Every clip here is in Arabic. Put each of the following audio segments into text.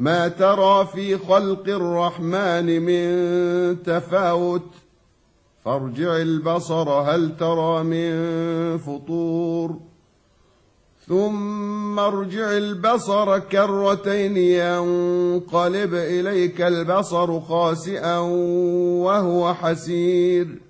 ما ترى في خلق الرحمن من تفاوت؟ فارجع البصر هل ترى من فطور؟ ثم ارجع البصر كرتين ينقلب إليك البصر خاسئا وهو حسير.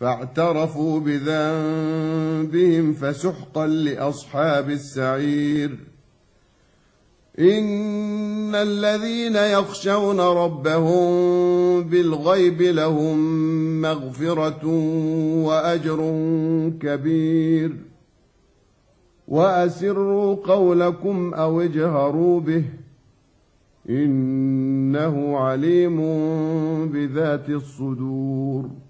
فاعترفوا بذنبهم فسحقا لأصحاب السعير. إن الذين يخشون ربهم بالغيب لهم مغفرة وأجر كبير. وأسروا قولكم أو اجهروا به. إنه عليم بذات الصدور.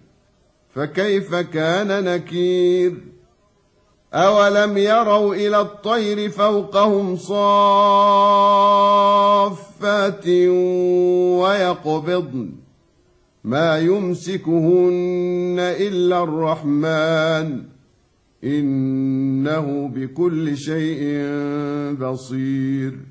فكيف كان نكير؟ أولم يروا إلى الطير فوقهم صافات ويقبضن ما يمسكهن إلا الرحمن إنه بكل شيء بصير.